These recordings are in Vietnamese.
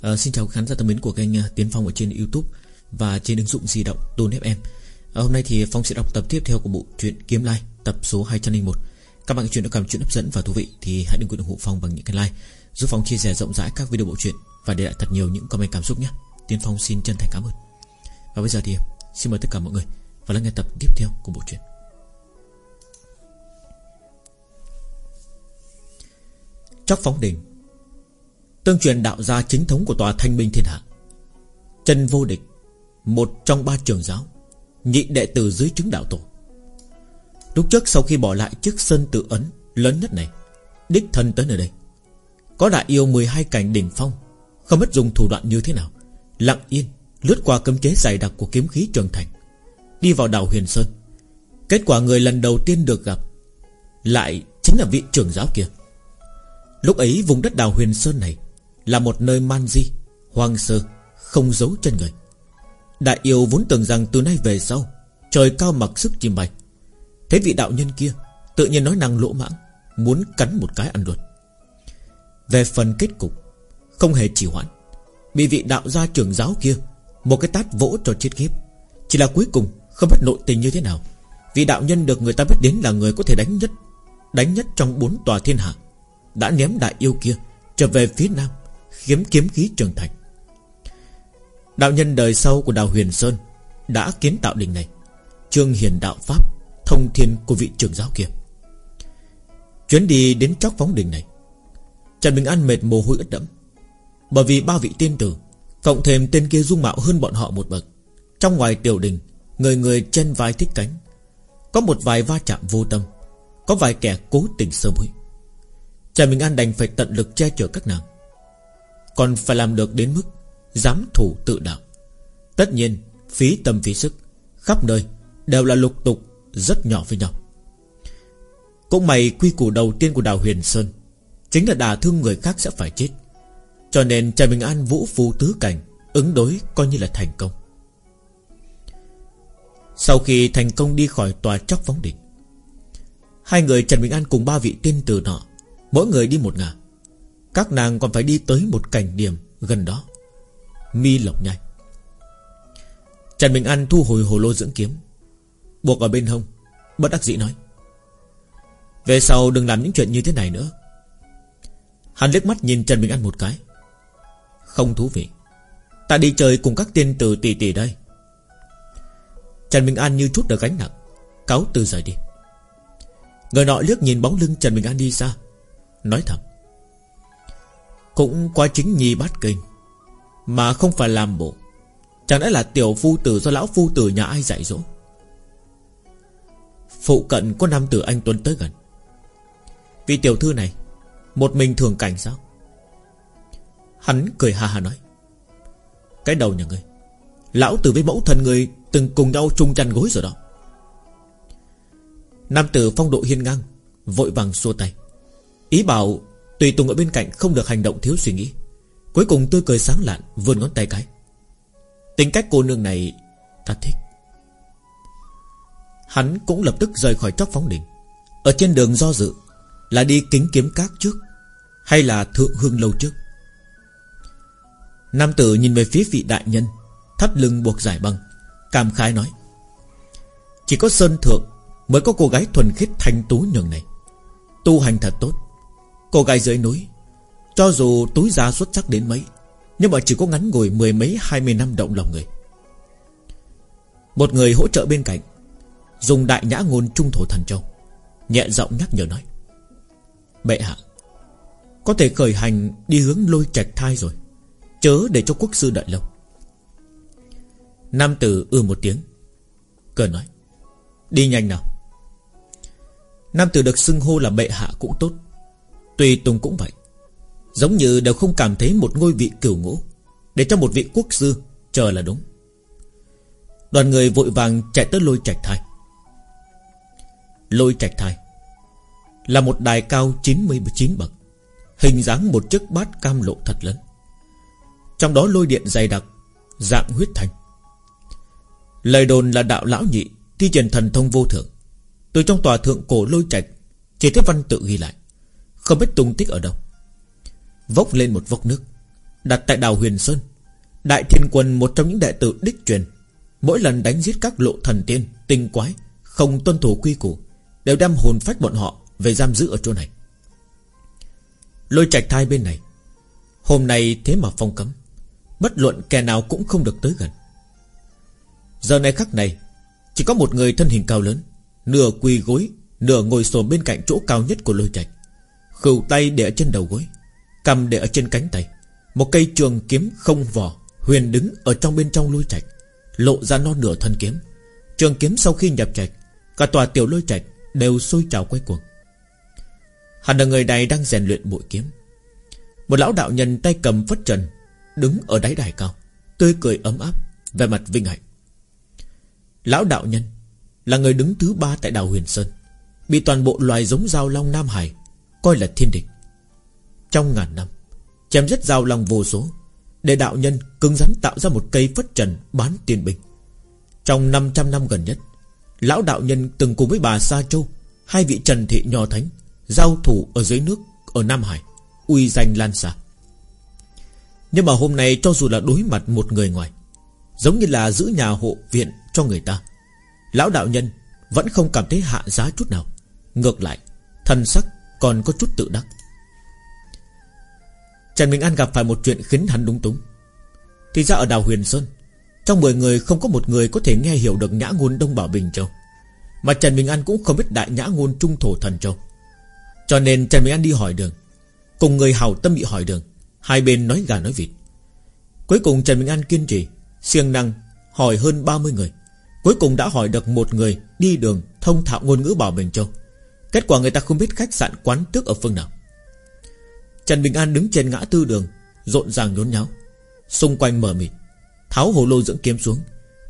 à, Xin chào khán giả thân mến của kênh ờ, Tiến Phong ở trên Youtube Và trên ứng dụng di động Tôn FM à, ờ, Hôm nay thì Phong sẽ đọc tập tiếp theo của bộ truyện Kiếm Lai Tập số 201 Các bạn chuyện đã cảm chuyện hấp dẫn và thú vị Thì hãy đừng quên ủng hộ Phong bằng những cái like Giúp Phong chia sẻ rộng rãi các video bộ truyện Và để lại thật nhiều những comment cảm xúc nhé. Tiến Phong xin chân thành cảm ơn. Và bây giờ thì xin mời tất cả mọi người Và lắng nghe tập tiếp theo của bộ truyện. Chóc phóng đỉnh Tương truyền đạo gia chính thống của tòa thanh minh thiên hạ. Chân vô địch, Một trong ba trường giáo, Nhị đệ tử dưới chứng đạo tổ. Lúc trước sau khi bỏ lại chiếc sơn tự ấn Lớn nhất này, Đích thân tới nơi đây, Có đại yêu 12 cảnh đỉnh phong, Không biết dùng thủ đoạn như thế nào, Lặng yên lướt qua cấm chế dày đặc của kiếm khí trường thành, Đi vào đảo Huyền Sơn. Kết quả người lần đầu tiên được gặp Lại chính là vị trưởng giáo kia. Lúc ấy vùng đất đảo Huyền Sơn này là một nơi man di, Hoang sơ, Không giấu chân người. Đại yêu vốn tưởng rằng từ nay về sau, Trời cao mặc sức chim bay. Thế vị đạo nhân kia Tự nhiên nói năng lỗ mãng, Muốn cắn một cái ăn luôn. Về phần kết cục, Không hề chỉ hoãn. Bị vị đạo gia trưởng giáo kia, Một cái tát vỗ cho chết khiếp. Chỉ là cuối cùng, không biết nội tình như thế nào. Vị đạo nhân được người ta biết đến là người có thể đánh nhất Đánh nhất trong bốn tòa thiên hạ, Đã ném đại yêu kia Trở về phía nam. Khiếm kiếm khí trường thành. Đạo nhân đời sau của đạo huyền sơn Đã kiến tạo đình này, Trương hiền đạo pháp, Thông thiên của vị trưởng giáo kia. Chuyến đi đến chóc phóng đình này, Trần Bình An mệt mồ hôi ướt đẫm, Bởi vì ba vị tiên tử, Cộng thêm tên kia dung mạo hơn bọn họ một bậc, Trong ngoài tiểu đình, Người người trên vai thích cánh, Có một vài va chạm vô tâm, Có vài kẻ cố tình sơ mũi Trần Bình An đành phải tận lực che chở các nàng. Còn phải làm được đến mức Dám thủ tự đạo. Tất nhiên, phí tâm phí sức, Khắp nơi đều là lục tục, Rất nhỏ với nhau. Cũng mày quy củ đầu tiên của đào Huyền Sơn Chính là đả thương người khác sẽ phải chết, Cho nên Trần Bình An vũ phu tứ cảnh Ứng đối coi như là thành công. Sau khi thành công đi khỏi tòa chóc phóng đỉnh Hai người Trần Bình An cùng ba vị tiên tử nọ, Mỗi người đi một ngả. Các nàng còn phải đi tới một cảnh điểm gần đó. Mi lộc nhai. Trần Bình An thu hồi hồ lô dưỡng kiếm. Buộc ở bên hông, Bất đắc dĩ nói. Về sau đừng làm những chuyện như thế này nữa. Hắn liếc mắt nhìn Trần Bình An một cái. Không thú vị. Ta đi chơi cùng các tiên tử tỷ tỷ đây. Trần Bình An như chút được gánh nặng, Cáo từ rời đi. Người nọ liếc nhìn bóng lưng Trần Bình An đi xa, Nói thầm. Cũng qua chính nhi bát kinh, Mà không phải làm bộ. Chẳng lẽ là tiểu phu tử do lão phu tử nhà ai dạy dỗ? Phụ cận có nam tử anh Tuấn tới gần. Vì tiểu thư này, Một mình thường cảnh sao? Hắn cười ha ha nói. Cái đầu nhà ngươi, Lão tử với mẫu thần người Từng cùng nhau chung chăn gối rồi đó. Nam tử phong độ hiên ngang, Vội vàng xua tay. Ý bảo Tùy Tùng ở bên cạnh không được hành động thiếu suy nghĩ. Cuối cùng tôi cười sáng lạn, vươn ngón tay cái. Tính cách cô nương này, Ta thích. Hắn cũng lập tức rời khỏi chóc phóng đỉnh Ở trên đường do dự, Là đi kính kiếm cát trước, Hay là thượng hương lâu trước? Nam tử nhìn về phía vị đại nhân, Thắt lưng buộc giải băng, Cảm khái nói, Chỉ có Sơn Thượng Mới có cô gái thuần khiết thanh tú nhường này. Tu hành thật tốt. Cô gái dưới núi. Cho dù túi ra xuất sắc đến mấy, Nhưng mà chỉ có ngắn ngồi mười mấy, hai mươi năm động lòng người. Một người hỗ trợ bên cạnh, Dùng đại nhã ngôn trung thổ thần châu, Nhẹ giọng nhắc nhở nói, Bệ hạ, Có thể khởi hành đi hướng lôi trạch thai rồi, Chớ để cho quốc sư đợi lâu. Nam tử ư một tiếng Cờ nói, Đi nhanh nào. Nam tử được xưng hô là bệ hạ cũng tốt Tùy Tùng cũng vậy, Giống như đều không cảm thấy một ngôi vị cửu ngũ, Để cho một vị quốc sư Chờ là đúng. Đoàn người vội vàng chạy tới lôi trạch thai. Lôi trạch thai Là một đài cao 99 bậc, Hình dáng một chiếc bát cam lộ thật lớn. Trong đó lôi điện dày đặc, Dạng huyết thành Lời đồn là đạo lão nhị Thi triển thần thông vô thượng, Từ trong tòa thượng cổ lôi trạch, Chỉ thấy văn tự ghi lại. Không biết tung tích ở đâu. Vốc lên một vốc nước. Đặt tại đảo Huyền Sơn. Đại Thiên Quân, một trong những đệ tử đích truyền, Mỗi lần đánh giết các lộ thần tiên, Tinh quái, Không tuân thủ quy củ, Đều đem hồn phách bọn họ Về giam giữ ở chỗ này. Lôi trạch thai bên này, Hôm nay thế mà phong cấm, Bất luận kẻ nào cũng không được tới gần. Giờ này khắc này, Chỉ có một người thân hình cao lớn, Nửa quỳ gối, Nửa ngồi xổm bên cạnh chỗ cao nhất của lôi trạch. Khửu tay để ở trên đầu gối, Cầm để ở trên cánh tay. Một cây trường kiếm không vỏ Huyền đứng ở trong bên trong lôi trạch, Lộ ra non nửa thân kiếm. Trường kiếm sau khi nhập trạch, Cả tòa tiểu lôi trạch đều sôi trào quay cuồng. Hẳn là người này đang rèn luyện bội kiếm. Một lão đạo nhân tay cầm phất trần, Đứng ở đáy đài cao, Tươi cười ấm áp Về mặt vinh hạnh. Lão đạo nhân Là người đứng thứ ba tại đảo Huyền Sơn, Bị toàn bộ loài giống giao long Nam Hải Coi là thiên địch. Trong ngàn năm, Chém giết giao lòng vô số, Để đạo nhân cứng rắn tạo ra một cây phất trần Bán tiền bình. Trong 500 năm gần nhất, Lão đạo nhân từng cùng với bà Sa Châu, Hai vị trần thị nho thánh, Giao thủ ở dưới nước, Ở Nam Hải, Uy danh lan xa Nhưng mà hôm nay cho dù là đối mặt một người ngoài, Giống như là giữ nhà hộ viện cho người ta, Lão đạo nhân Vẫn không cảm thấy hạ giá chút nào. Ngược lại Thần sắc còn có chút tự đắc. Trần Minh An gặp phải một chuyện khiến hắn đúng túng. Thì ra ở đảo Huyền Sơn, Trong 10 người không có một người có thể nghe hiểu được nhã ngôn Đông Bảo Bình Châu. Mà Trần Minh An cũng không biết đại nhã ngôn Trung Thổ Thần Châu. Cho nên Trần Minh An đi hỏi đường, Cùng người hào tâm bị hỏi đường, Hai bên nói gà nói vịt. Cuối cùng Trần Minh An kiên trì, siêng năng hỏi hơn 30 người. Cuối cùng đã hỏi được một người Đi đường thông thạo ngôn ngữ Bảo Bình Châu. Kết quả người ta không biết khách sạn quán tước ở phương nào. Trần Bình An đứng trên ngã tư đường, Rộn ràng nhốn nháo. Xung quanh mở mịt, Tháo hồ lô dưỡng kiếm xuống,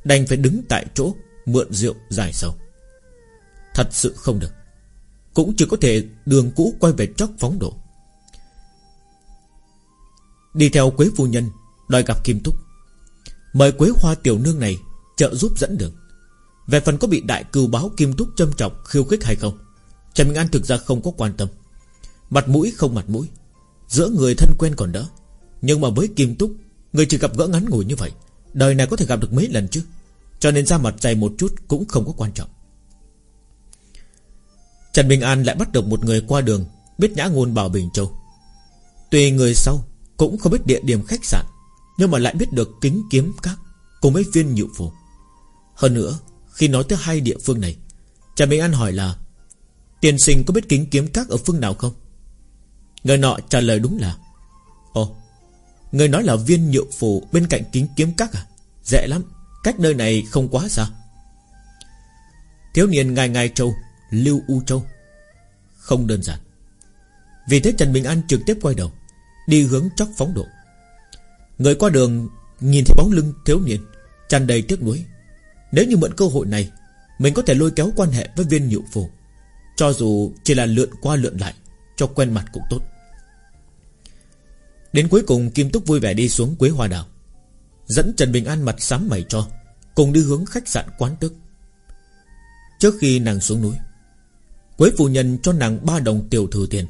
Đành phải đứng tại chỗ Mượn rượu dài sầu. Thật sự không được. Cũng chỉ có thể đường cũ quay về chóc phóng độ Đi theo Quế Phu Nhân, Đòi gặp Kim Túc Mời Quế Hoa Tiểu Nương này Trợ giúp dẫn đường. Về phần có bị đại cừu báo Kim Túc châm trọng khiêu khích hay không Trần Minh An thực ra không có quan tâm. Mặt mũi không mặt mũi. Giữa người thân quen còn đỡ Nhưng mà với Kim Túc, Người chỉ gặp gỡ ngắn ngủi như vậy. Đời này có thể gặp được mấy lần chứ? Cho nên ra mặt dày một chút cũng không có quan trọng. Trần Bình An lại bắt được một người qua đường, Biết nhã ngôn bảo Bình Châu. Tuy người sau cũng không biết địa điểm khách sạn, Nhưng mà lại biết được kính kiếm các Cùng với viên nhự phù Hơn nữa, khi nói tới hai địa phương này, Trần Bình An hỏi là Tiền sinh có biết kính kiếm các ở phương nào không? Người nọ trả lời đúng là, Ồ, Người nói là viên nhựa phủ bên cạnh kính kiếm các à? Dễ lắm, Cách nơi này không quá xa. Thiếu niên ngài ngài châu Lưu U Châu. Không đơn giản. Vì thế Trần Bình An trực tiếp quay đầu, Đi hướng chóc phóng độ. Người qua đường nhìn thấy bóng lưng thiếu niên, tràn đầy tiếc nuối. Nếu như mượn cơ hội này, Mình có thể lôi kéo quan hệ với viên nhượng phủ. Cho dù chỉ là lượn qua lượn lại, Cho quen mặt cũng tốt. Đến cuối cùng, Kim Túc vui vẻ đi xuống Quế Hoa Đảo Dẫn Trần Bình An mặt sám mày cho, Cùng đi hướng khách sạn quán tức Trước khi nàng xuống núi, Quế phu nhân cho nàng ba đồng tiểu thừa tiền,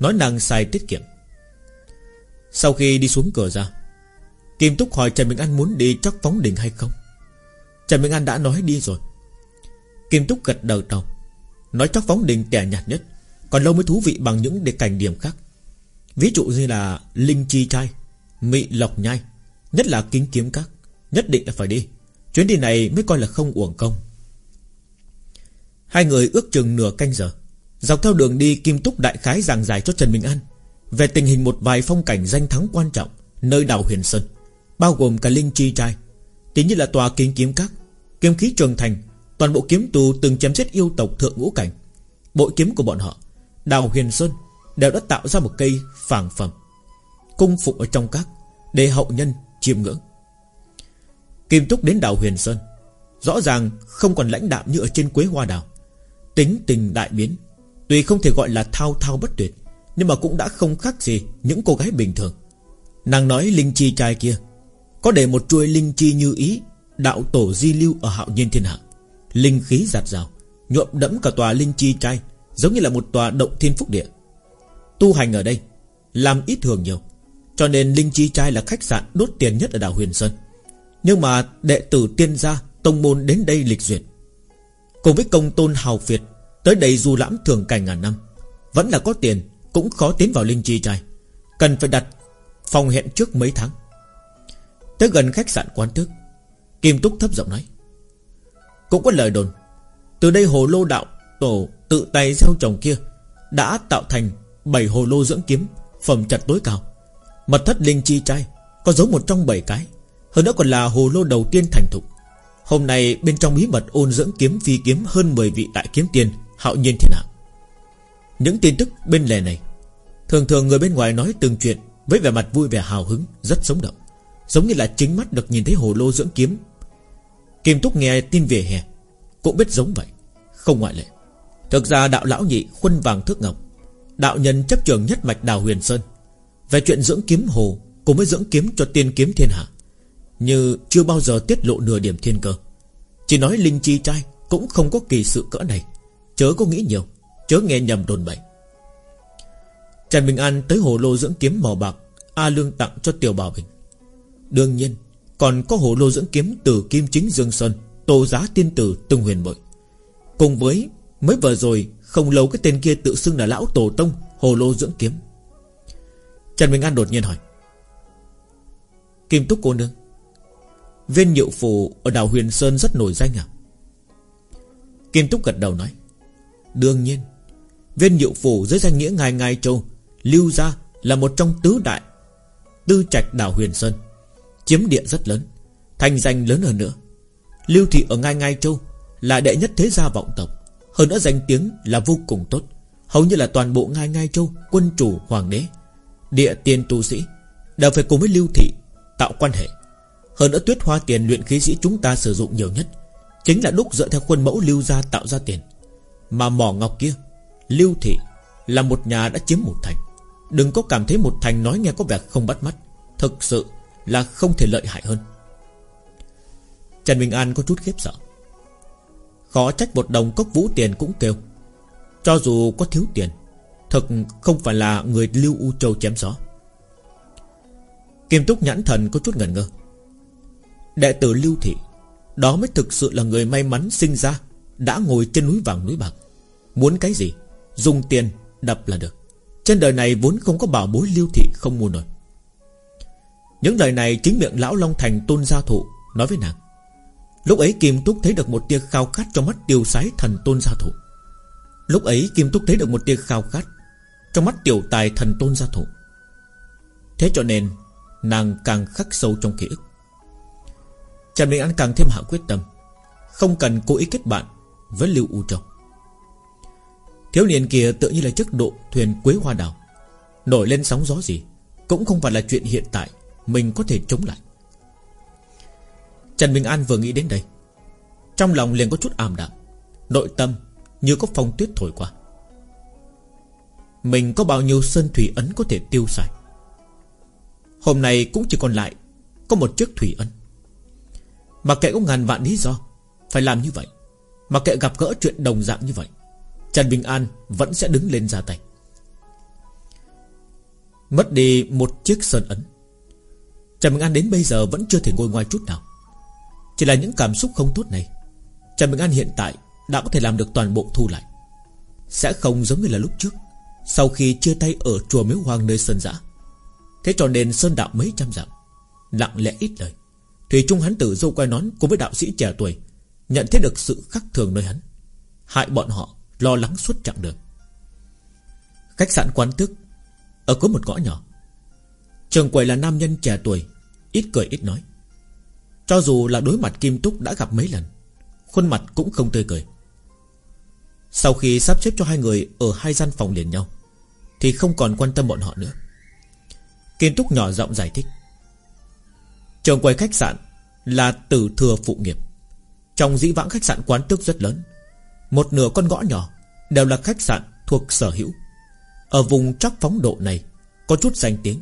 Nói nàng xài tiết kiệm. Sau khi đi xuống cửa ra, Kim Túc hỏi Trần Bình An muốn đi chắc phóng đỉnh hay không. Trần Bình An đã nói đi rồi. Kim Túc gật đầu đầu. Nói chắc phóng đình tẻ nhạt nhất, Còn lâu mới thú vị bằng những đề cảnh điểm khác. Ví dụ như là Linh Chi Trai, Mị Lộc Nhai, Nhất là Kính Kiếm Các, Nhất định là phải đi. Chuyến đi này mới coi là không uổng công. Hai người ước chừng nửa canh giờ, Dọc theo đường đi Kim Túc đại khái giảng giải cho Trần Bình An, Về tình hình một vài phong cảnh danh thắng quan trọng Nơi đảo Huyền Sơn, Bao gồm cả Linh Chi Trai, Tính như là tòa kính kiếm các, Kiếm khí trường thành Toàn bộ kiếm tù từng chém giết yêu tộc thượng ngũ cảnh. Bội kiếm của bọn họ, Đào Huyền Sơn Đều đã tạo ra một cây phảng phẩm, Cung phục ở trong các Để hậu nhân chiêm ngưỡng. Kim Túc đến đảo Huyền Sơn Rõ ràng không còn lãnh đạm như ở trên Quế Hoa Đảo Tính tình đại biến, Tuy không thể gọi là thao thao bất tuyệt, Nhưng mà cũng đã không khác gì Những cô gái bình thường. Nàng nói linh chi trai kia, Có để một chuôi linh chi như ý, Đạo tổ di lưu ở hạo nhiên thiên hạ. Linh khí giạt rào, Nhuộm đẫm cả tòa linh chi trai, Giống như là một tòa động thiên phúc địa. Tu hành ở đây, Làm ít thường nhiều, Cho nên Linh Chi Trai là khách sạn đốt tiền nhất ở đảo Huyền Sơn. Nhưng mà đệ tử tiên gia, Tông môn đến đây lịch duyệt. Cùng với công tôn hào việt, Tới đây du lãm thường cảnh ngàn năm, Vẫn là có tiền, Cũng khó tiến vào Linh Chi Trai. Cần phải đặt phòng hẹn trước mấy tháng. Tới gần khách sạn quán tước, Kim Túc thấp giọng nói cũng có lời đồn, Từ đây hồ lô đạo tổ tự tay gieo trồng kia Đã tạo thành bảy hồ lô dưỡng kiếm, Phẩm chặt tối cao. Mật thất linh chi trai Có dấu một trong bảy cái, Hơn nữa còn là hồ lô đầu tiên thành thục. Hôm nay bên trong bí mật ôn dưỡng kiếm phi kiếm Hơn 10 vị đại kiếm tiên, Hạo nhiên thiên hạ. Những tin tức bên lề này, Thường thường người bên ngoài nói từng chuyện Với vẻ mặt vui vẻ hào hứng, Rất sống động. Giống như là chính mắt được nhìn thấy hồ lô dưỡng kiếm Kim Túc nghe tin về hè, Cũng biết giống vậy, Không ngoại lệ. Thực ra đạo lão nhị khuân vàng thước ngọc, Đạo nhân chấp trường nhất mạch đào huyền sơn, Về chuyện dưỡng kiếm hồ Cùng với dưỡng kiếm cho tiên kiếm thiên hạ, Như chưa bao giờ tiết lộ nửa điểm thiên cơ. Chỉ nói linh chi trai Cũng không có kỳ sự cỡ này, Chớ có nghĩ nhiều, Chớ nghe nhầm đồn bậy. Trần Bình An tới hồ lô dưỡng kiếm màu bạc, A Lương tặng cho Tiểu Bảo Bình. Đương nhiên còn có hồ lô dưỡng kiếm từ Kim Chính Dương Sơn, Tô giá tiên tử, Tùng Huyền Bội Cùng với, mới vừa rồi, Không lâu cái tên kia tự xưng là Lão Tổ Tông, Hồ lô dưỡng kiếm. Trần Bình An đột nhiên hỏi, Kim Túc cô nương, Viên nhự phù ở đảo Huyền Sơn rất nổi danh à? Kim Túc gật đầu nói, Đương nhiên, Viên nhự phù dưới danh nghĩa ngài ngài châu, Lưu gia là một trong tứ đại Tư trạch đảo Huyền Sơn. Chiếm địa rất lớn, Thành danh lớn hơn nữa. Lưu thị ở Ngai Ngai Châu Là đệ nhất thế gia vọng tộc, Hơn nữa danh tiếng là vô cùng tốt, Hầu như là toàn bộ Ngai Ngai Châu Quân chủ hoàng đế, Địa tiên tu sĩ, Đều phải cùng với Lưu thị Tạo quan hệ. Hơn nữa tuyết hoa tiền luyện khí sĩ chúng ta sử dụng nhiều nhất Chính là đúc dựa theo khuôn mẫu Lưu gia tạo ra tiền. Mà mỏ ngọc kia, Lưu thị là một nhà đã chiếm một thành. Đừng có cảm thấy một thành nói nghe có vẻ không bắt mắt, Thực sự là không thể lợi hại hơn. Trần Bình An có chút khiếp sợ. Khó trách một đồng cốc vũ tiền cũng kêu. Cho dù có thiếu tiền thật không phải là người lưu U Châu chém gió. Kim Túc nhãn thần có chút ngẩn ngơ. Đệ tử Lưu Thị, Đó mới thực sự là người may mắn sinh ra, Đã ngồi trên núi vàng núi bạc. Muốn cái gì, Dùng tiền đập là được. Trên đời này vốn không có bảo bối Lưu Thị không mua nổi những lời này chính miệng lão Long Thành tôn gia thụ, Nói với nàng. Lúc ấy Kim Túc thấy được một tia khao khát Trong mắt tiêu sái thần tôn gia thụ. Lúc ấy Kim Túc thấy được một tia khao khát Trong mắt tiểu tài thần tôn gia thụ. Thế cho nên, Nàng càng khắc sâu trong ký ức. Trần Bình An càng thêm hạ quyết tâm, Không cần cố ý kết bạn Với Lưu U Châu. Thiếu niên kia tự như là chức độ Thuyền quế hoa đào, Nổi lên sóng gió gì Cũng không phải là chuyện hiện tại mình có thể chống lại. Trần Bình An vừa nghĩ đến đây, Trong lòng liền có chút ảm đạm, Nội tâm như có phong tuyết thổi qua. Mình có bao nhiêu sơn thủy ấn có thể tiêu xài? Hôm nay cũng chỉ còn lại Có một chiếc thủy ấn. Mà kệ có ngàn vạn lý do Phải làm như vậy, Mà kệ gặp gỡ chuyện đồng dạng như vậy, Trần Bình An vẫn sẽ đứng lên ra tay. Mất đi một chiếc sơn ấn. Trần Bình An đến bây giờ vẫn chưa thể ngồi ngoài chút nào. Chỉ là những cảm xúc không tốt này Trần Bình An hiện tại Đã có thể làm được toàn bộ thu lại. Sẽ không giống như là lúc trước, Sau khi chia tay ở chùa Miếu hoang nơi Sơn Giã. Thế cho nên Sơn Đạo mấy trăm dặm, Lặng lẽ ít lời. Thủy Trung hắn tử dâu quay nón cùng với đạo sĩ trẻ tuổi Nhận thấy được sự khắc thường nơi hắn, Hại bọn họ, lo lắng suốt chặng đường. Khách sạn quán tước Ở có một ngõ nhỏ. Trường quầy là nam nhân trẻ tuổi, Ít cười ít nói. Cho dù là đối mặt Kim Túc đã gặp mấy lần, Khuôn mặt cũng không tươi cười. Sau khi sắp xếp cho hai người Ở hai gian phòng liền nhau, Thì không còn quan tâm bọn họ nữa. Kim Túc nhỏ giọng giải thích. Trường quầy khách sạn Là tử thừa phụ nghiệp. Trong dĩ vãng khách sạn quán tước rất lớn. Một nửa con gõ nhỏ Đều là khách sạn thuộc sở hữu. Ở vùng trắc phóng độ này Có chút danh tiếng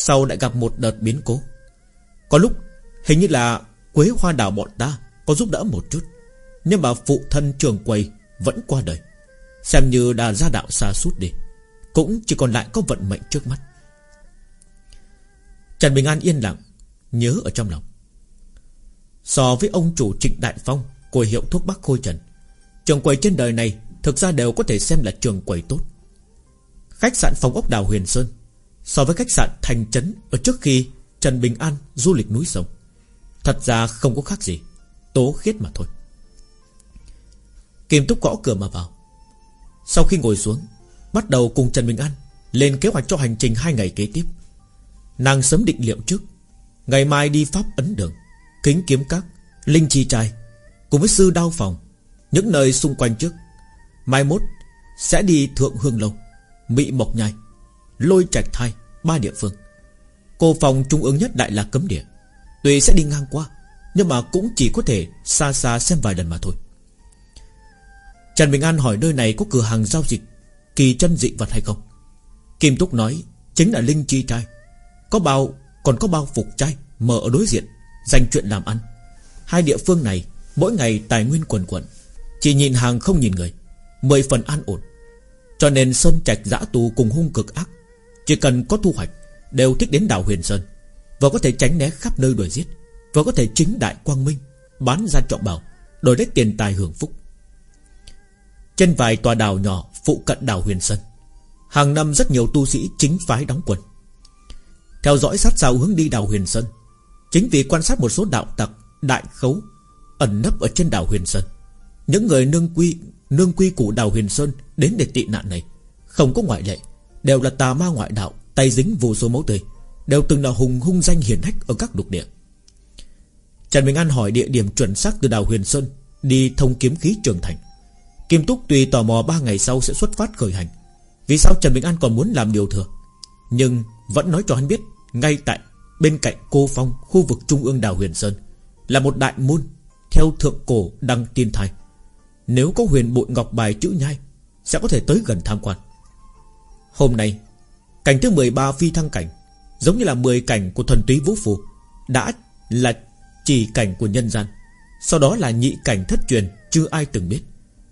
sau lại gặp một đợt biến cố. Có lúc, hình như là Quế hoa đào bọn ta Có giúp đỡ một chút, Nhưng mà phụ thân trường quầy vẫn qua đời. Xem như đã ra đạo xa suốt đi, Cũng chỉ còn lại có vận mệnh trước mắt. Trần Bình An yên lặng, Nhớ ở trong lòng. So với ông chủ Trịnh Đại Phong Của hiệu thuốc Bắc Khôi Trần, Trường quầy trên đời này Thực ra đều có thể xem là trường quầy tốt. Khách sạn phòng ốc đào Huyền Sơn So với khách sạn Thành Trấn Ở trước khi Trần Bình An du lịch núi sông. Thật ra không có khác gì, Tố khiết mà thôi. Kim Túc gõ cửa mà vào. Sau khi ngồi xuống, Bắt đầu cùng Trần Bình An Lên kế hoạch cho hành trình hai ngày kế tiếp. Nàng sớm định liệu trước, Ngày mai đi Pháp Ấn Đường, Kính Kiếm Các, Linh Chi Trai, Cùng với Sư Đao Phòng, Những nơi xung quanh trước. Mai mốt sẽ đi Thượng Hương Lâu, Mỹ Mộc Nhai. Lôi Trạch Thai, Ba địa phương. Cô phòng trung ương nhất đại là cấm địa. Tuy sẽ đi ngang qua, Nhưng mà cũng chỉ có thể xa xa xem vài lần mà thôi. Trần Bình An hỏi nơi này có cửa hàng giao dịch, Kỳ chân dị vật hay không? Kim Túc nói, Chính là Linh Chi Trai. Có bao, Còn có bao phục trai Mở ở đối diện, Dành chuyện làm ăn. Hai địa phương này, Mỗi ngày tài nguyên quần quần Chỉ nhìn hàng không nhìn người, Mười phần an ổn. Cho nên Sơn Trạch giã tù cùng hung cực ác chỉ cần có thu hoạch, Đều thích đến đảo Huyền Sơn, Và có thể tránh né khắp nơi đuổi giết, Và có thể chính đại quang minh, Bán ra trọng bảo Đổi lấy tiền tài hưởng phúc. Trên vài tòa đảo nhỏ Phụ cận đảo Huyền Sơn, Hàng năm rất nhiều tu sĩ chính phái đóng quân. Theo dõi sát sao hướng đi đảo Huyền Sơn, Chính vì quan sát một số đạo tặc, Đại khấu, Ẩn nấp ở trên đảo Huyền Sơn, Những người nương quy Nương quy của đảo Huyền Sơn Đến để tị nạn này, Không có ngoại lệ. Đều là tà ma ngoại đạo, Tay dính vô số máu tươi, Đều từng là hùng hung danh hiển hách ở các lục địa. Trần Bình An hỏi địa điểm chuẩn xác từ đảo Huyền Sơn Đi thông kiếm khí trường thành. Kim Túc tùy tò mò ba ngày sau sẽ xuất phát khởi hành, Vì sao Trần Bình An còn muốn làm điều thừa? Nhưng vẫn nói cho hắn biết, Ngay tại bên cạnh cô phong, Khu vực trung ương đảo Huyền Sơn, Là một đại môn Theo thượng cổ đăng tiên thai. Nếu có huyền bội ngọc bài chữ nhai, Sẽ có thể tới gần tham quan. Hôm nay, Cảnh thứ 13 phi thăng cảnh, Giống như là 10 cảnh của thuần túy vũ phù Đã là chỉ cảnh của nhân gian, Sau đó là nhị cảnh thất truyền Chưa ai từng biết.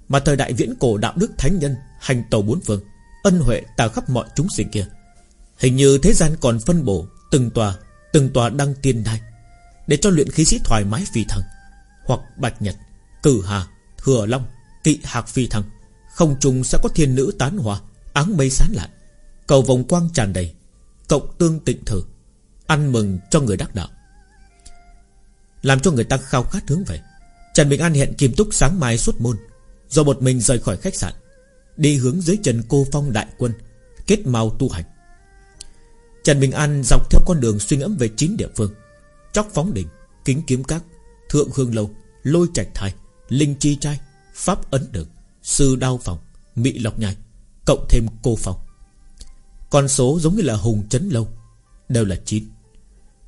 Mà thời đại viễn cổ đạo đức thánh nhân, Hành tàu bốn phương, Ân huệ tào khắp mọi chúng sinh kia, Hình như thế gian còn phân bổ, Từng tòa Từng tòa đăng tiên đai, Để cho luyện khí sĩ thoải mái phi thăng, Hoặc bạch nhật, Cử hà, Thừa long, Kỵ hạc phi thăng, Không trùng sẽ có thiên nữ tán hòa Áng mây sán lạnh Cầu vòng quang tràn đầy. Cộng tương tịnh thử Ăn mừng cho người đắc đạo. Làm cho người ta khao khát hướng về. Trần Bình An hẹn Kim Túc sáng mai xuất môn. Do một mình rời khỏi khách sạn. Đi hướng dưới trần cô phong đại quân, Kết mau tu hành. Trần Bình An dọc theo con đường suy ngẫm về chín địa phương. Chóc phóng đỉnh, Kính kiếm các, Thượng hương lâu, Lôi trạch thai, Linh chi trai, Pháp ấn đường, Sư đao phòng, Mị lọc nhai, Cộng thêm cô phòng con số giống như là hùng chấn lâu. Đều là 9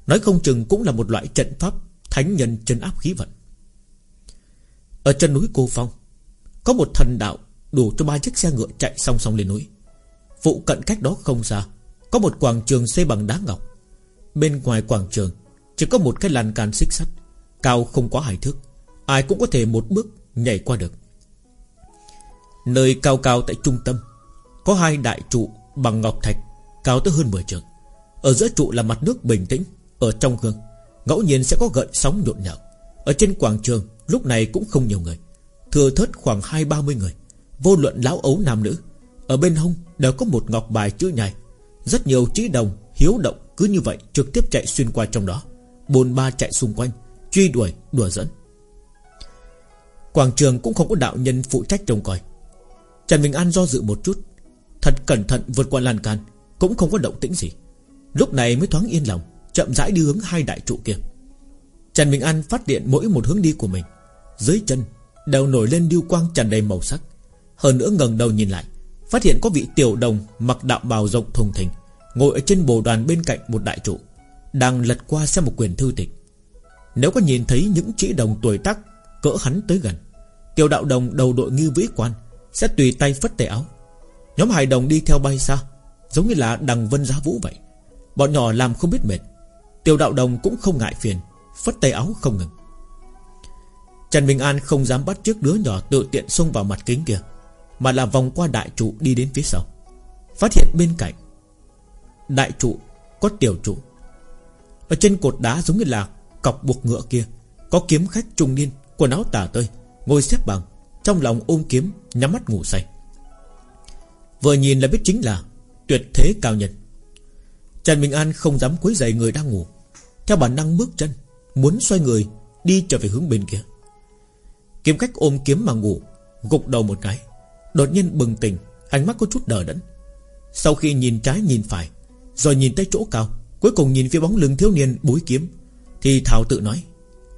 Nói không chừng cũng là một loại trận pháp Thánh nhân chân áp khí vận. Ở chân núi Cô Phong, Có một thần đạo Đủ cho ba chiếc xe ngựa chạy song song lên núi. Phụ cận cách đó không xa, Có một quảng trường xây bằng đá ngọc. Bên ngoài quảng trường Chỉ có một cái lan can xích sắt, Cao không quá hài thước. Ai cũng có thể một bước nhảy qua được. Nơi cao cao tại trung tâm, Có hai đại trụ bằng ngọc thạch cao tới hơn 10 trường. Ở giữa trụ là mặt nước bình tĩnh, ở trong gương ngẫu nhiên sẽ có gợn sóng nhộn nhạo. Ở trên quảng trường lúc này cũng không nhiều người, thừa thớt khoảng hai ba mươi người, vô luận lão ấu nam nữ. Ở bên hông đều có một ngọc bài chữ nhài, rất nhiều trí đồng hiếu động cứ như vậy trực tiếp chạy xuyên qua trong đó, bồn ba chạy xung quanh, truy đuổi, đùa dẫn. Quảng trường cũng không có đạo nhân phụ trách trông coi. Trần Bình An do dự một chút Thật cẩn thận vượt qua lan can, Cũng không có động tĩnh gì. Lúc này mới thoáng yên lòng, Chậm rãi đi hướng hai đại trụ kia. Trần Bình An phát điện mỗi một hướng đi của mình. Dưới chân đều nổi lên điêu quang tràn đầy màu sắc. Hơn nữa ngẩng đầu nhìn lại, Phát hiện có vị tiểu đồng mặc đạo bào rộng thùng thình, Ngồi ở trên bồ đoàn bên cạnh một đại trụ, Đang lật qua xem một quyển thư tịch. Nếu có nhìn thấy những chỉ đồng tuổi tác Cỡ hắn tới gần, Tiểu đạo đồng đầu đội ngư vĩ quan, Sẽ tùy tay phất tay áo. Nhóm hài đồng đi theo bay xa, Giống như là đằng vân giá vũ vậy. Bọn nhỏ làm không biết mệt. Tiểu đạo đồng cũng không ngại phiền, Phất tay áo không ngừng. Trần Bình An không dám bắt trước đứa nhỏ tự tiện xông vào mặt kính kia, Mà là vòng qua đại trụ đi đến phía sau. Phát hiện bên cạnh, Đại trụ có tiểu trụ. Ở trên cột đá giống như là Cọc buộc ngựa kia, Có kiếm khách trung niên, Quần áo tả tơi, Ngồi xếp bằng, Trong lòng ôm kiếm, Nhắm mắt ngủ say. Vừa nhìn là biết chính là Tuyệt thế cao nhân. Trần Bình An không dám quấy dậy người đang ngủ. Theo bản năng bước chân, Muốn xoay người Đi trở về hướng bên kia. Kiếm cách ôm kiếm mà ngủ, Gục đầu một cái, Đột nhiên bừng tỉnh, Ánh mắt có chút đờ đẫn. Sau khi nhìn trái nhìn phải, Rồi nhìn tới chỗ cao, Cuối cùng nhìn phía bóng lưng thiếu niên búi kiếm, Thì Thảo tự nói,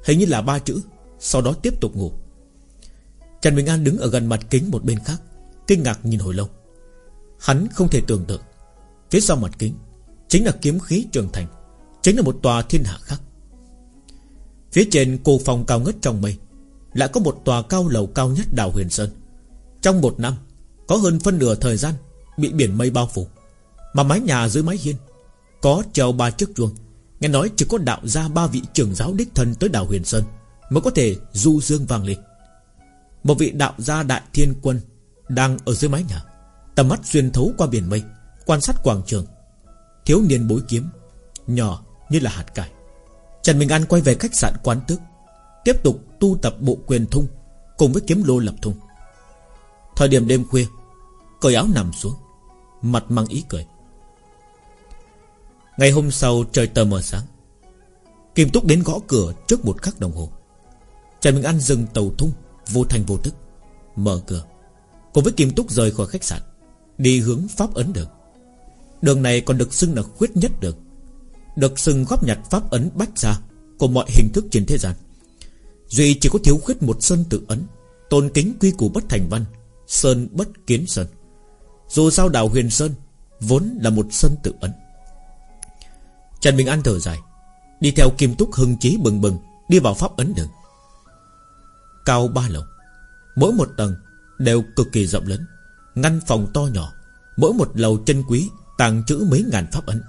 Hình như là ba chữ, Sau đó tiếp tục ngủ. Trần Bình An đứng ở gần mặt kính một bên khác, Kinh ngạc nhìn hồi lâu. Hắn không thể tưởng tượng. Phía sau mặt kính, Chính là kiếm khí trường thành, Chính là một tòa thiên hạ khác. Phía trên cô phòng cao ngất trong mây, Lại có một tòa cao lầu cao nhất đảo Huyền Sơn. Trong một năm, Có hơn phân nửa thời gian Bị biển mây bao phủ, Mà mái nhà dưới mái hiên Có treo ba chiếc chuông. Nghe nói chỉ có đạo ra ba vị trưởng giáo đích thân tới đảo Huyền Sơn Mới có thể du dương vang lên. Một vị đạo gia đại thiên quân Đang ở dưới mái nhà. Tầm mắt xuyên thấu qua biển mây, Quan sát quảng trường. Thiếu niên bối kiếm, Nhỏ như là hạt cải. Trần Minh An quay về khách sạn quán tước, Tiếp tục tu tập bộ quyền thung Cùng với kiếm lô lập thung. Thời điểm đêm khuya, Cởi áo nằm xuống, Mặt mang ý cười. Ngày hôm sau trời tờ mờ sáng, Kim Túc đến gõ cửa trước một khắc đồng hồ. Trần Minh An dừng tàu thung Vô thành vô tức, Mở cửa. Cùng với Kim Túc rời khỏi khách sạn Đi hướng Pháp Ấn được. Đường này còn được xưng là khuyết nhất được. Được xưng góp nhặt Pháp Ấn bách ra Của mọi hình thức trên thế gian. Duy chỉ có thiếu khuyết một sơn tự ấn, Tôn kính quy củ bất thành văn, Sơn bất kiến sơn. Dù sao đảo huyền sơn Vốn là một sơn tự ấn. Trần Bình An thở dài, Đi theo kim túc hưng chí bừng bừng, Đi vào pháp ấn đường Cao ba lầu, Mỗi một tầng đều cực kỳ rộng lớn. Ngăn phòng to nhỏ, Mỗi một lầu chân quý tàng trữ mấy ngàn pháp ấn.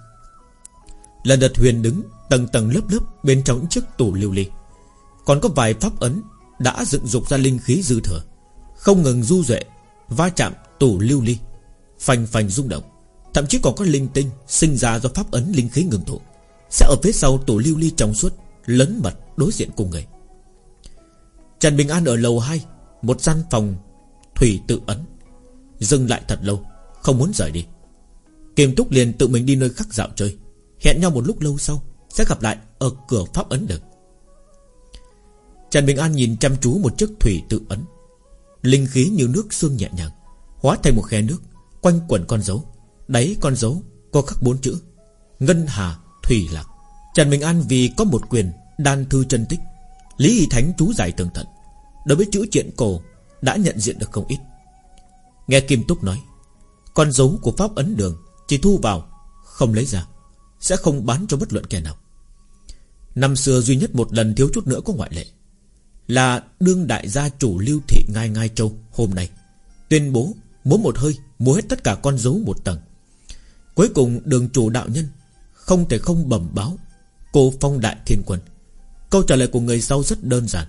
Lần đợt huyền đứng Tầng tầng lớp lớp bên trong những chiếc tủ lưu ly. Còn có vài pháp ấn Đã dựng dục ra linh khí dư thừa, Không ngừng du duệ, Va chạm tủ lưu ly Phành phành rung động. Thậm chí còn có linh tinh Sinh ra do pháp ấn linh khí ngừng tụ, Sẽ ở phía sau tủ lưu ly trong suốt Lớn mật đối diện cùng người. Trần Bình An ở lầu 2 Một gian phòng Thủy tự ấn. Dừng lại thật lâu, Không muốn rời đi. Kim Túc liền tự mình đi nơi khác dạo chơi. Hẹn nhau một lúc lâu sau, Sẽ gặp lại ở cửa pháp ấn được Trần Bình An nhìn chăm chú một chiếc thủy tự ấn. Linh khí như nước xương nhẹ nhàng, Hóa thành một khe nước, Quanh quẩn con dấu. Đáy con dấu có khắc bốn chữ, Ngân Hà Thủy Lạc. Trần Bình An vì có một quyền Đan thư chân tích, Lý Y Thánh chú giải tường tận Đối với chữ truyện cổ, Đã nhận diện được không ít. Nghe Kim Túc nói, Con dấu của Pháp Ấn Đường Chỉ thu vào, Không lấy ra, Sẽ không bán cho bất luận kẻ nào. Năm xưa duy nhất một lần thiếu chút nữa có ngoại lệ, Là đương đại gia chủ Lưu Thị Ngai Ngai Châu Hôm nay, Tuyên bố muốn một hơi mua hết tất cả con dấu một tầng. Cuối cùng đường chủ đạo nhân Không thể không bẩm báo, Cô Phong Đại Thiên Quân, Câu trả lời của người sau rất đơn giản.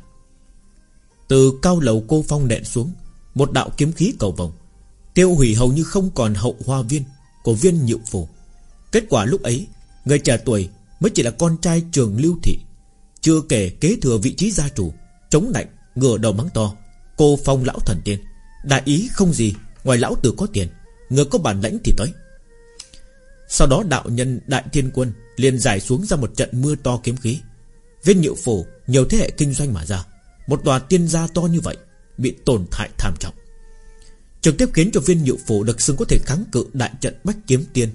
Từ cao lầu cô Phong nện xuống, Một đạo kiếm khí cầu vòng Tiêu hủy hầu như không còn hậu hoa viên Của viên nhự phủ Kết quả lúc ấy Người trẻ tuổi mới chỉ là con trai trường lưu thị Chưa kể kế thừa vị trí gia chủ Chống lạnh, ngửa đầu mắng to. Cô Phong lão thần tiên Đại ý không gì Ngoài lão tử có tiền Người có bản lãnh thì tới. Sau đó đạo nhân đại thiên quân liền giải xuống ra một trận mưa to kiếm khí. Viên nhự phủ Nhiều thế hệ kinh doanh mà ra Một tòa tiên gia to như vậy Bị tổn hại thảm trọng. Trực tiếp khiến cho viên nhự phủ được xưng có thể kháng cự Đại trận bách kiếm tiên,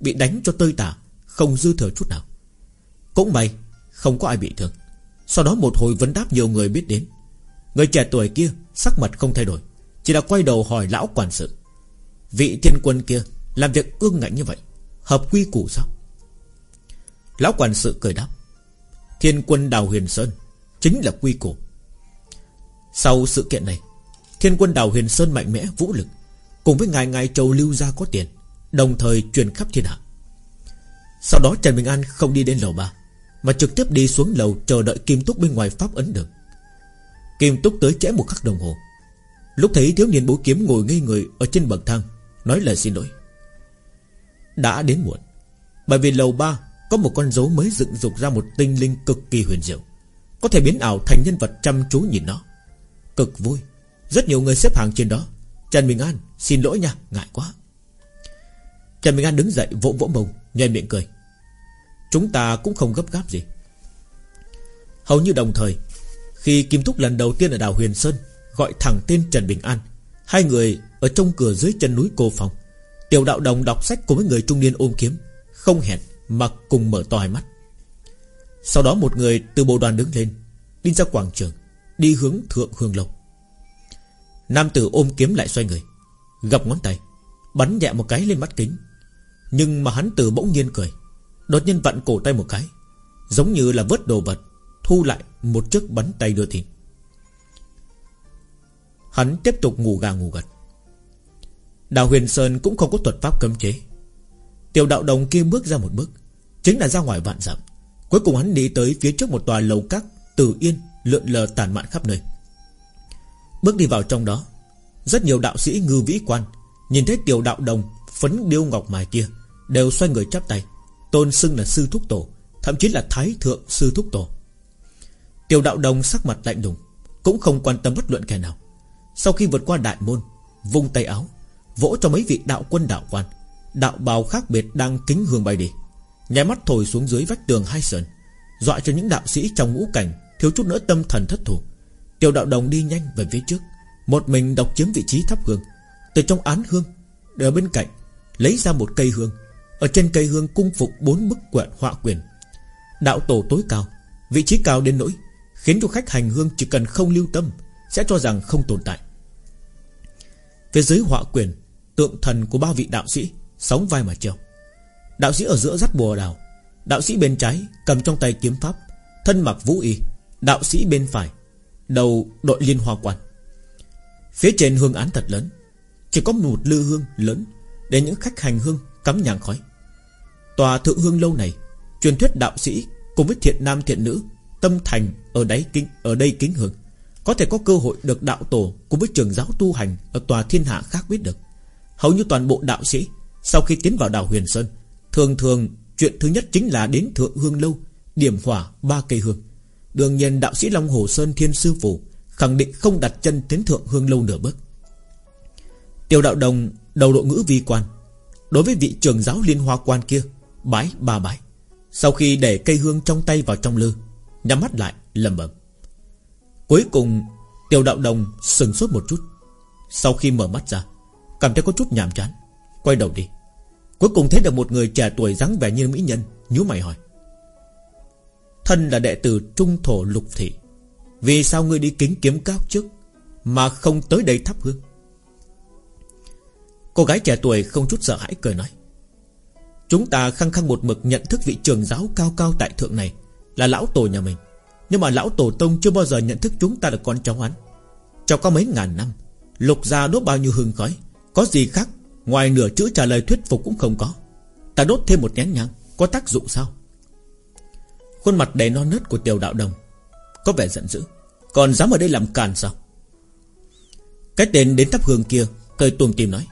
Bị đánh cho tơi tả, Không dư thừa chút nào. Cũng may, không có ai bị thương. Sau đó một hồi vấn đáp nhiều người biết đến. Người trẻ tuổi kia, sắc mặt không thay đổi, Chỉ là quay đầu hỏi lão quản sự. Vị thiên quân kia Làm việc ương ngạnh như vậy, Hợp quy củ sao? Lão quản sự cười đáp. Thiên quân đào huyền sơn Chính là quy củ. Sau sự kiện này Thiên quân đảo huyền sơn mạnh mẽ, vũ lực, Cùng với ngài ngài châu lưu gia có tiền, Đồng thời truyền khắp thiên hạ. Sau đó Trần Bình An không đi đến lầu 3 Mà trực tiếp đi xuống lầu Chờ đợi Kim Túc bên ngoài pháp ấn đường Kim Túc tới trễ một khắc đồng hồ. Lúc thấy thiếu niên bố kiếm ngồi ngây người Ở trên bậc thang, Nói lời xin lỗi. Đã đến muộn, Bởi vì lầu 3 Có một con dấu mới dựng dục ra một tinh linh cực kỳ huyền diệu, Có thể biến ảo thành nhân vật chăm chú nhìn nó, Cực vui. Rất nhiều người xếp hàng trên đó. Trần Bình An, xin lỗi nha, ngại quá. Trần Bình An đứng dậy, vỗ vỗ mông Nhai miệng cười. Chúng ta cũng không gấp gáp gì. Hầu như đồng thời, Khi Kim Thúc lần đầu tiên ở đảo Huyền Sơn Gọi thẳng tên Trần Bình An, Hai người ở trong cửa dưới chân núi Cô Phòng, Tiểu đạo đồng đọc sách cùng với người trung niên ôm kiếm, Không hẹn mà cùng mở to hai mắt. Sau đó một người từ bộ đoàn đứng lên, Đi ra quảng trường, Đi hướng thượng hương lộc Nam tử ôm kiếm lại xoay người, Gập ngón tay, Bắn nhẹ một cái lên mắt kính. Nhưng mà hắn tử bỗng nhiên cười, Đột nhiên vặn cổ tay một cái, Giống như là vớt đồ vật, Thu lại một chiếc bắn tay đưa thịt. Hắn tiếp tục ngủ gà ngủ gật. Đào Huyền Sơn cũng không có thuật pháp cấm chế. Tiểu đạo đồng kia bước ra một bước, Chính là ra ngoài vạn dặm. Cuối cùng hắn đi tới phía trước một tòa lầu các, Tử yên lượn lờ tàn mạn khắp nơi. Bước đi vào trong đó, Rất nhiều đạo sĩ ngư vĩ quan Nhìn thấy tiểu đạo đồng Phấn điêu ngọc mài kia Đều xoay người chắp tay, Tôn xưng là sư thúc tổ, Thậm chí là thái thượng sư thúc tổ. Tiểu đạo đồng sắc mặt lạnh đùng Cũng không quan tâm bất luận kẻ nào. Sau khi vượt qua đại môn, Vung tay áo, Vỗ cho mấy vị đạo quân đạo quan, Đạo bào khác biệt đang kính hương bay đi. Nhảy mắt thổi xuống dưới vách tường hai sườn, Dọa cho những đạo sĩ trong ngũ cảnh Thiếu chút nữa tâm thần thất thủ. Tiểu đạo đồng đi nhanh về phía trước. Một mình độc chiếm vị trí thắp hương. Từ trong án hương, Ở bên cạnh, Lấy ra một cây hương. Ở trên cây hương cung phục bốn bức quyện họa quyền. Đạo tổ tối cao, Vị trí cao đến nỗi, Khiến cho khách hành hương chỉ cần không lưu tâm, Sẽ cho rằng không tồn tại. Phía dưới họa quyền, Tượng thần của ba vị đạo sĩ Sóng vai mà treo Đạo sĩ ở giữa dắt bùa đào. Đạo sĩ bên trái cầm trong tay kiếm pháp, Thân mặc vũ y. Đạo sĩ bên phải Đầu đội liên hoa quan. Phía trên hương án thật lớn, Chỉ có một lư hương lớn Để những khách hành hương cắm nhang khói. Tòa thượng hương lâu này, Truyền thuyết đạo sĩ cùng với thiện nam thiện nữ, Tâm thành ở đáy kính, ở đây kính hương, Có thể có cơ hội được đạo tổ Cùng với trường giáo tu hành Ở tòa thiên hạ khác biết được. Hầu như toàn bộ đạo sĩ Sau khi tiến vào đảo Huyền Sơn, Thường thường chuyện thứ nhất chính là đến thượng hương lâu, Điểm hỏa ba cây hương. Đương nhiên đạo sĩ Long Hồ Sơn Thiên Sư Phủ Khẳng định không đặt chân tiến thượng hương lâu nửa bước. Tiêu đạo đồng, Đầu độ ngữ vi quan. Đối với vị trường giáo liên hoa quan kia, Bái ba bái. Sau khi để cây hương trong tay vào trong lư, Nhắm mắt lại lầm bầm Cuối cùng Tiêu đạo đồng sừng sốt một chút. Sau khi mở mắt ra, Cảm thấy có chút nhàm chán, Quay đầu đi. Cuối cùng thấy được một người trẻ tuổi dáng vẻ như mỹ nhân, nhíu mày hỏi. Thân là đệ tử trung thổ lục thị. Vì sao ngươi đi kính kiếm các trước Mà không tới đây thắp hương? Cô gái trẻ tuổi không chút sợ hãi cười nói, Chúng ta khăng khăng một mực nhận thức vị trường giáo cao cao tại thượng này Là lão tổ nhà mình. Nhưng mà lão tổ tông chưa bao giờ nhận thức chúng ta là con cháu hắn. Trong có mấy ngàn năm, Lục gia đốt bao nhiêu hương khói, Có gì khác, Ngoài nửa chữ trả lời thuyết phục cũng không có. Ta đốt thêm một nén nhang, Có tác dụng sao? Khuôn mặt đầy non nớt của tiểu đạo đồng. Có vẻ giận dữ. Còn dám ở đây làm càn sao? Cái tên đến thắp hương kia Cười Tuồng tìm nói.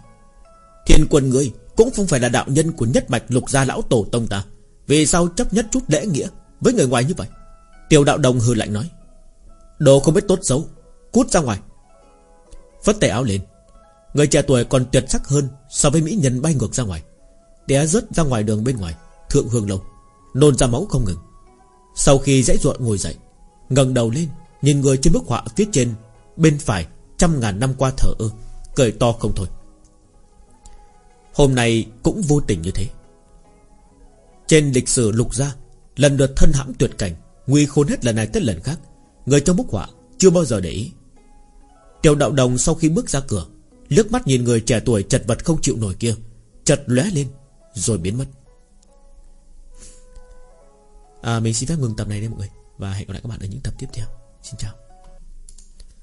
Thiên quân ngươi cũng không phải là đạo nhân Của nhất mạch lục gia lão tổ tông ta. Vì sao chấp nhất chút lễ nghĩa Với người ngoài như vậy? Tiểu đạo đồng hư lạnh nói. Đồ không biết tốt xấu, Cút ra ngoài. Phất tay áo lên. Người trẻ tuổi còn tuyệt sắc hơn So với mỹ nhân bay ngược ra ngoài. Đé rớt ra ngoài đường bên ngoài, Thượng hương lâu. Nôn ra máu không ngừng. Sau khi dãy ruộng ngồi dậy, ngẩng đầu lên, Nhìn người trên bức họa phía trên, Bên phải, trăm ngàn năm qua thở ơ, Cười to không thôi. Hôm nay cũng vô tình như thế. Trên lịch sử lục gia, Lần lượt thân hãm tuyệt cảnh, Nguy khôn hết lần này tới lần khác, Người trong bức họa chưa bao giờ để ý. Tiểu đạo đồng sau khi bước ra cửa Lướt mắt nhìn người trẻ tuổi chật vật không chịu nổi kia Chật lóe lên, Rồi biến mất à, Mình xin phép ngừng tập này đây mọi người Và hẹn gặp lại các bạn ở những tập tiếp theo. Xin chào.